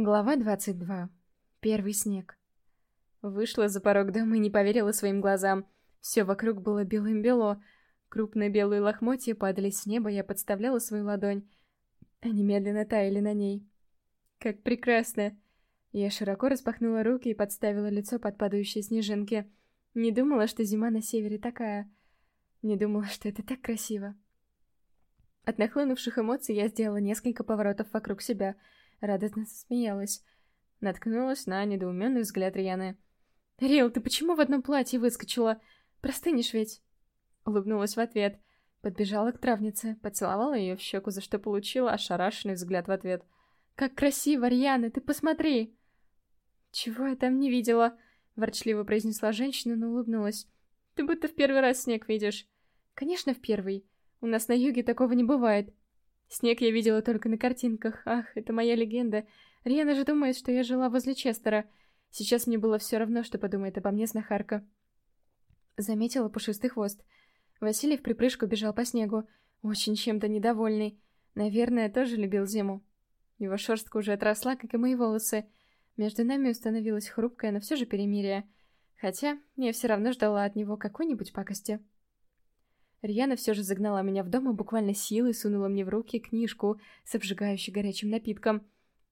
Глава 22. Первый снег. Вышла за порог дома и не поверила своим глазам. Все вокруг было белым-бело. Крупные белые лохмотья падали с неба, я подставляла свою ладонь. Они медленно таяли на ней. Как прекрасно! Я широко распахнула руки и подставила лицо под падающие снежинки. Не думала, что зима на севере такая. Не думала, что это так красиво. От нахлынувших эмоций я сделала несколько поворотов вокруг себя — радостно засмеялась. Наткнулась на недоуменный взгляд Рьяны. «Рил, ты почему в одном платье выскочила? Простынешь ведь?» Улыбнулась в ответ. Подбежала к травнице, поцеловала ее в щеку, за что получила ошарашенный взгляд в ответ. «Как красиво, Рьяна, ты посмотри!» «Чего я там не видела?» — ворчливо произнесла женщина, но улыбнулась. «Ты будто в первый раз снег видишь». «Конечно, в первый. У нас на юге такого не бывает. Снег я видела только на картинках. Ах, это моя легенда. Риана же думает, что я жила возле Честера. Сейчас мне было все равно, что подумает обо мне знахарка. Заметила пушистый хвост. Василий в припрыжку бежал по снегу, очень чем-то недовольный. Наверное, тоже любил зиму. Его шерстка уже отросла, как и мои волосы. Между нами установилось хрупкое, но все же перемирие. Хотя я все равно ждала от него какой-нибудь пакости. Рьяна все же загнала меня в дом и буквально силой сунула мне в руки книжку с обжигающей горячим напитком.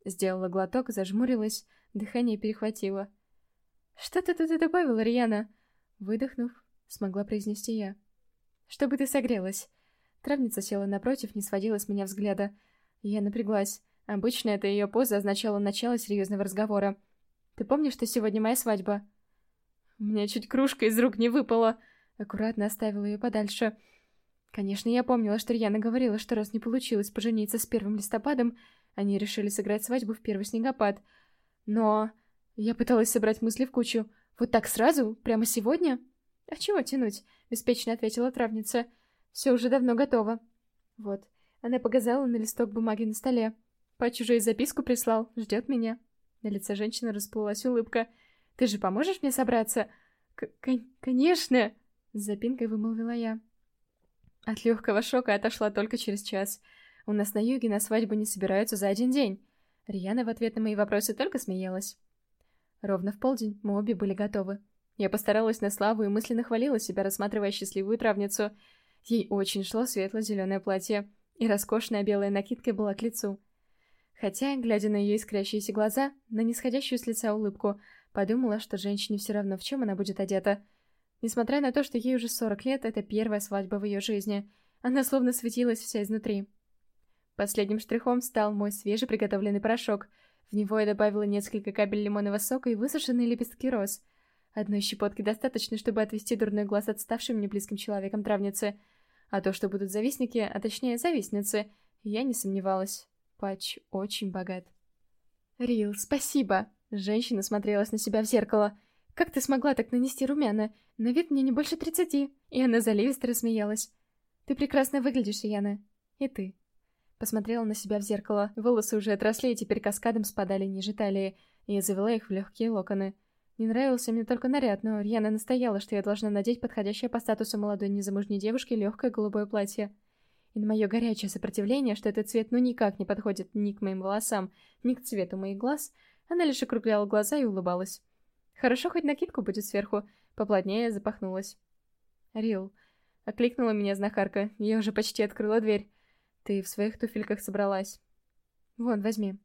Сделала глоток, зажмурилась, дыхание перехватило. «Что ты тут добавила, Рьяна?» Выдохнув, смогла произнести я. «Чтобы ты согрелась». Травница села напротив, не сводила с меня взгляда. Я напряглась. Обычно эта ее поза означала начало серьезного разговора. «Ты помнишь, что сегодня моя свадьба?» «У меня чуть кружка из рук не выпала», аккуратно оставила ее подальше. Конечно, я помнила, что Рьяна говорила, что раз не получилось пожениться с первым листопадом, они решили сыграть свадьбу в первый снегопад. Но я пыталась собрать мысли в кучу. Вот так сразу? Прямо сегодня? А чего тянуть? Беспечно ответила травница. Все уже давно готово. Вот. Она показала на листок бумаги на столе. Пач уже и записку прислал. Ждет меня. На лице женщины расплылась улыбка. Ты же поможешь мне собраться? К конечно! С запинкой вымолвила я. От легкого шока отошла только через час. У нас на юге на свадьбу не собираются за один день. Рьяна в ответ на мои вопросы только смеялась. Ровно в полдень мы обе были готовы. Я постаралась на славу и мысленно хвалила себя, рассматривая счастливую травницу. Ей очень шло светло-зеленое платье, и роскошная белая накидка была к лицу. Хотя, глядя на ее искрящиеся глаза, на нисходящую с лица улыбку, подумала, что женщине все равно, в чем она будет одета — Несмотря на то, что ей уже 40 лет, это первая свадьба в ее жизни. Она словно светилась вся изнутри. Последним штрихом стал мой свежеприготовленный порошок. В него я добавила несколько капель лимонного сока и высушенные лепестки роз. Одной щепотки достаточно, чтобы отвести дурной глаз отставшим мне близким человеком травницы. А то, что будут завистники, а точнее завистницы, я не сомневалась. Патч очень богат. «Рил, спасибо!» Женщина смотрелась на себя в зеркало. «Как ты смогла так нанести румяна? На вид мне не больше тридцати. И она заливисто рассмеялась. Ты прекрасно выглядишь, Яна. И ты. Посмотрела на себя в зеркало. Волосы уже отросли и теперь каскадом спадали ниже талии. И я завела их в легкие локоны. Не нравился мне только наряд, но Рьяна настояла, что я должна надеть подходящее по статусу молодой незамужней девушки легкое голубое платье. И на мое горячее сопротивление, что этот цвет ну никак не подходит ни к моим волосам, ни к цвету моих глаз, она лишь округляла глаза и улыбалась. Хорошо, хоть накидку будет сверху, Поплотнее запахнулась. «Рил», — окликнула меня знахарка. Я уже почти открыла дверь. «Ты в своих туфельках собралась?» «Вон, возьми».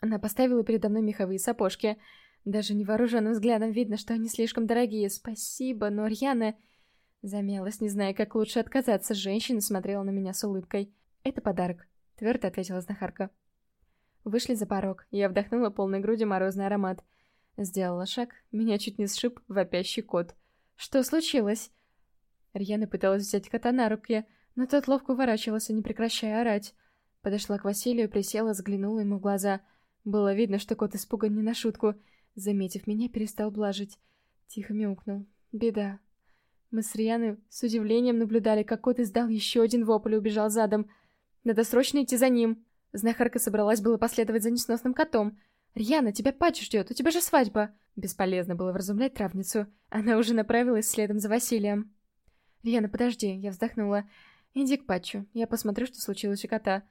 Она поставила передо мной меховые сапожки. Даже невооруженным взглядом видно, что они слишком дорогие. «Спасибо, но Рьяна...» Замялась, не зная, как лучше отказаться. Женщина смотрела на меня с улыбкой. «Это подарок», — твердо ответила знахарка. Вышли за порог. Я вдохнула полной грудью морозный аромат. Сделала шаг, меня чуть не сшиб вопящий кот. «Что случилось?» Рьяна пыталась взять кота на руки, но тот ловко уворачивался, не прекращая орать. Подошла к Василию, присела, взглянула ему в глаза. Было видно, что кот испуган не на шутку. Заметив меня, перестал блажить. Тихо мяукнул. Беда. Мы с Рьяной с удивлением наблюдали, как кот издал еще один вопль и убежал задом. Надо срочно идти за ним. Знахарка собралась было последовать за несносным котом — «Рьяна, тебя Патч ждет, у тебя же свадьба!» Бесполезно было вразумлять травницу. Она уже направилась следом за Василием. «Рьяна, подожди», — я вздохнула. «Иди к Патчу, я посмотрю, что случилось у кота».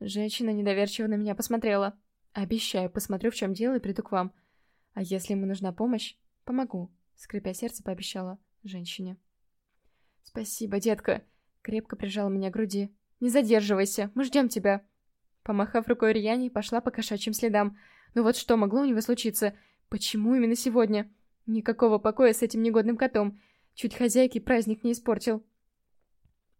Женщина недоверчиво на меня посмотрела. Обещаю, посмотрю, в чем дело, и приду к вам. А если ему нужна помощь, помогу, скрипя сердце, пообещала женщине. Спасибо, детка, крепко прижала меня к груди. Не задерживайся, мы ждем тебя. Помахав рукой Рьяне, пошла по кошачьим следам. Ну вот что могло у него случиться? Почему именно сегодня? Никакого покоя с этим негодным котом. Чуть хозяйки праздник не испортил.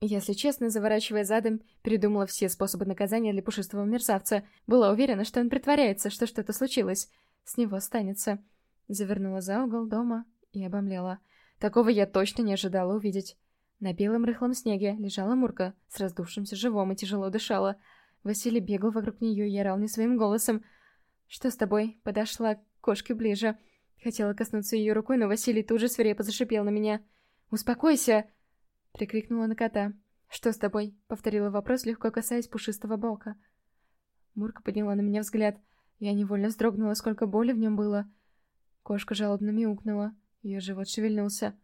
Если честно, заворачивая задом, передумала все способы наказания для пушистого мерзавца. Была уверена, что он притворяется, что что-то случилось. С него останется. Завернула за угол дома и обомлела. Такого я точно не ожидала увидеть. На белом рыхлом снеге лежала Мурка с раздувшимся живом и тяжело дышала. Василий бегал вокруг нее и орал не своим голосом. «Что с тобой?» Подошла к кошке ближе. Хотела коснуться ее рукой, но Василий тут же свирепо зашипел на меня. «Успокойся!» Прикрикнула на кота. «Что с тобой?» — повторила вопрос, легко касаясь пушистого бока. Мурка подняла на меня взгляд. Я невольно вздрогнула, сколько боли в нем было. Кошка жалобно мяукнула. Ее живот шевельнулся.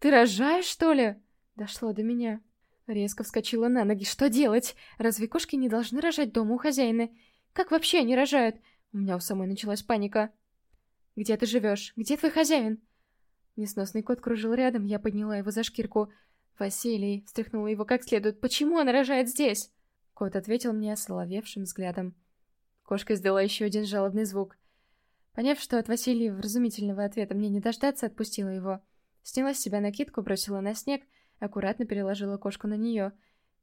«Ты рожаешь, что ли?» Дошло до меня. Резко вскочила на ноги. «Что делать? Разве кошки не должны рожать дома у хозяина? Как вообще они рожают?» У меня у самой началась паника. «Где ты живешь? Где твой хозяин?» Несносный кот кружил рядом, я подняла его за шкирку. «Василий!» — встряхнула его как следует. «Почему она рожает здесь?» Кот ответил мне осоловевшим взглядом. Кошка сделала еще один жалобный звук. Поняв, что от Василия вразумительного ответа мне не дождаться, отпустила его. Сняла с себя накидку, бросила на снег, аккуратно переложила кошку на нее.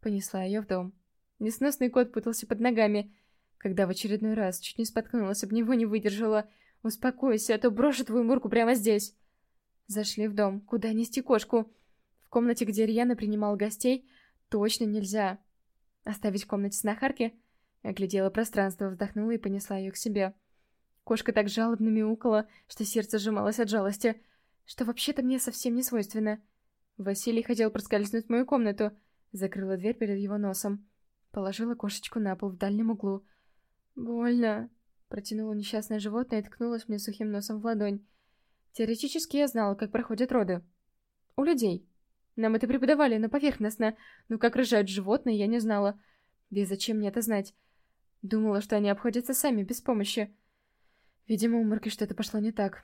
Понесла ее в дом. Несносный кот путался под ногами. Когда в очередной раз чуть не споткнулась, об него не выдержала. «Успокойся, а то брошу твою мурку прямо здесь!» Зашли в дом. Куда нести кошку? комнате, где Рьяна принимал гостей, точно нельзя. Оставить в комнате знахарки? Оглядела пространство, вздохнула и понесла ее к себе. Кошка так жалобно мяукала, что сердце сжималось от жалости, что вообще-то мне совсем не свойственно. Василий хотел проскользнуть в мою комнату, закрыла дверь перед его носом. Положила кошечку на пол в дальнем углу. «Больно», — протянула несчастное животное и ткнулась мне сухим носом в ладонь. Теоретически я знала, как проходят роды. У людей. Нам это преподавали, но поверхностно. Но как рожают животные, я не знала. Да и зачем мне это знать? Думала, что они обходятся сами, без помощи. Видимо, у Мурки что-то пошло не так.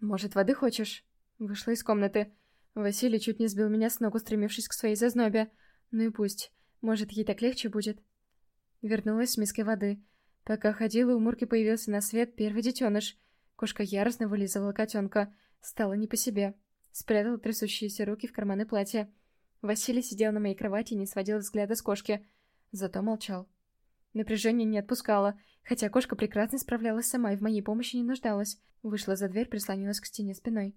«Может, воды хочешь?» Вышла из комнаты. Василий чуть не сбил меня с ног, устремившись к своей зазнобе. Ну и пусть. Может, ей так легче будет. Вернулась с миской воды. Пока ходила, у Мурки появился на свет первый детеныш. Кошка яростно вылизывала котенка. Стало не по себе. Спрятала трясущиеся руки в карманы платья. Василий сидел на моей кровати и не сводил взгляда с кошки. Зато молчал. Напряжение не отпускало, хотя кошка прекрасно справлялась сама и в моей помощи не нуждалась. Вышла за дверь, прислонилась к стене спиной.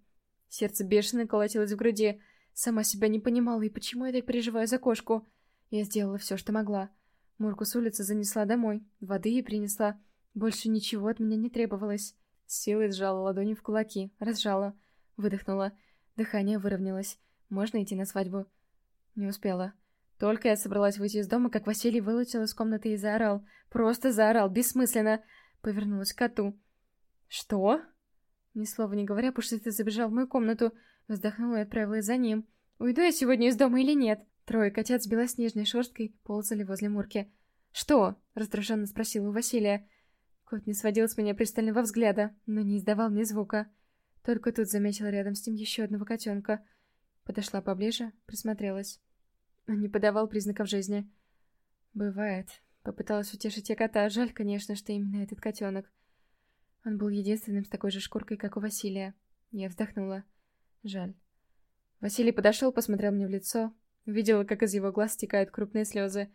Сердце бешено колотилось в груди. Сама себя не понимала, и почему я так переживаю за кошку. Я сделала все, что могла. Мурку с улицы занесла домой, воды ей принесла. Больше ничего от меня не требовалось. С силой сжала ладони в кулаки, разжала, выдохнула. Дыхание выровнялось. Можно идти на свадьбу? Не успела. Только я собралась выйти из дома, как Василий вылетел из комнаты и заорал. Просто заорал, бессмысленно. Повернулась к коту. «Что?» Ни слова не говоря, Пушистый забежал в мою комнату. Вздохнула и отправилась за ним. «Уйду я сегодня из дома или нет?» Трое котят с белоснежной шерсткой ползали возле Мурки. «Что?» — раздраженно спросила у Василия. Кот не сводил с меня пристального взгляда, но не издавал ни звука. Только тут заметила рядом с ним еще одного котенка. Подошла поближе, присмотрелась. Он не подавал признаков жизни. «Бывает». Попыталась утешить я кота. Жаль, конечно, что именно этот котенок. Он был единственным с такой же шкуркой, как у Василия. Я вздохнула. Жаль. Василий подошел, посмотрел мне в лицо. Видела, как из его глаз стекают крупные слезы.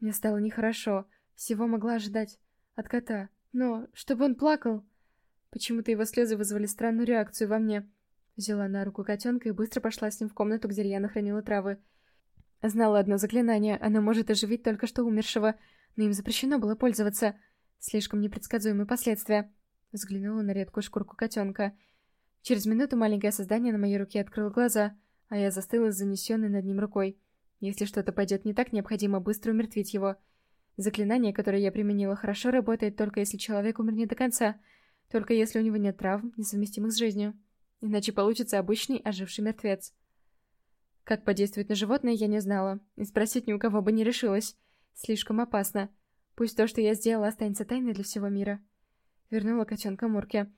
Мне стало нехорошо. Всего могла ожидать. От кота. Но, чтобы он плакал... Почему-то его слезы вызвали странную реакцию во мне. Взяла на руку котенка и быстро пошла с ним в комнату, где Рьяна хранила травы. Знала одно заклинание, оно может оживить только что умершего, но им запрещено было пользоваться. Слишком непредсказуемые последствия. Взглянула на редкую шкурку котенка. Через минуту маленькое создание на моей руке открыло глаза, а я застыла с занесенной над ним рукой. Если что-то пойдет не так, необходимо быстро умертвить его. Заклинание, которое я применила, хорошо работает только если человек умер не до конца — только если у него нет травм, несовместимых с жизнью. Иначе получится обычный оживший мертвец. Как подействует на животное, я не знала. И спросить ни у кого бы не решилась. Слишком опасно. Пусть то, что я сделала, останется тайной для всего мира. Вернула котенка Мурке.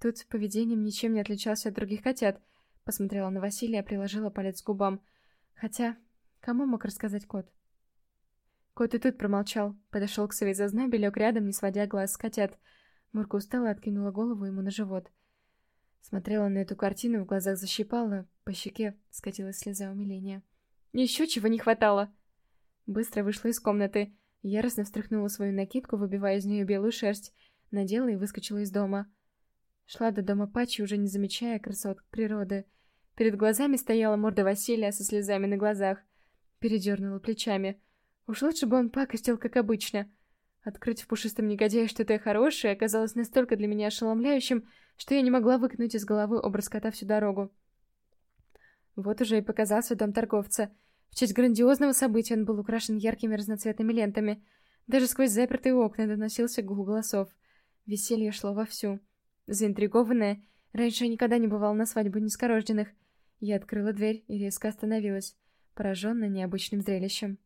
Тут поведением ничем не отличался от других котят. Посмотрела на Василия, приложила палец к губам. Хотя, кому мог рассказать кот? Кот и тут промолчал. Подошел к сове зазнобе, лег рядом, не сводя глаз с котят. Мурка устала откинула голову ему на живот. Смотрела на эту картину, в глазах защипала, по щеке скатилась слеза умиления. Еще чего не хватало! Быстро вышла из комнаты. Яростно встряхнула свою накидку, выбивая из нее белую шерсть. Надела и выскочила из дома. Шла до дома Пачи, уже не замечая красот природы. Перед глазами стояла морда Василия со слезами на глазах. Передернула плечами. Уж лучше бы он пакостил, как обычно. Открыть в пушистом негодяе что-то хорошее оказалось настолько для меня ошеломляющим, что я не могла выкинуть из головы образ кота всю дорогу. Вот уже и показался дом торговца. В честь грандиозного события он был украшен яркими разноцветными лентами. Даже сквозь запертые окна доносился гул голосов. Веселье шло вовсю. Заинтригованная, раньше я никогда не бывала на свадьбе нескорожденных. Я открыла дверь и резко остановилась, пораженная необычным зрелищем.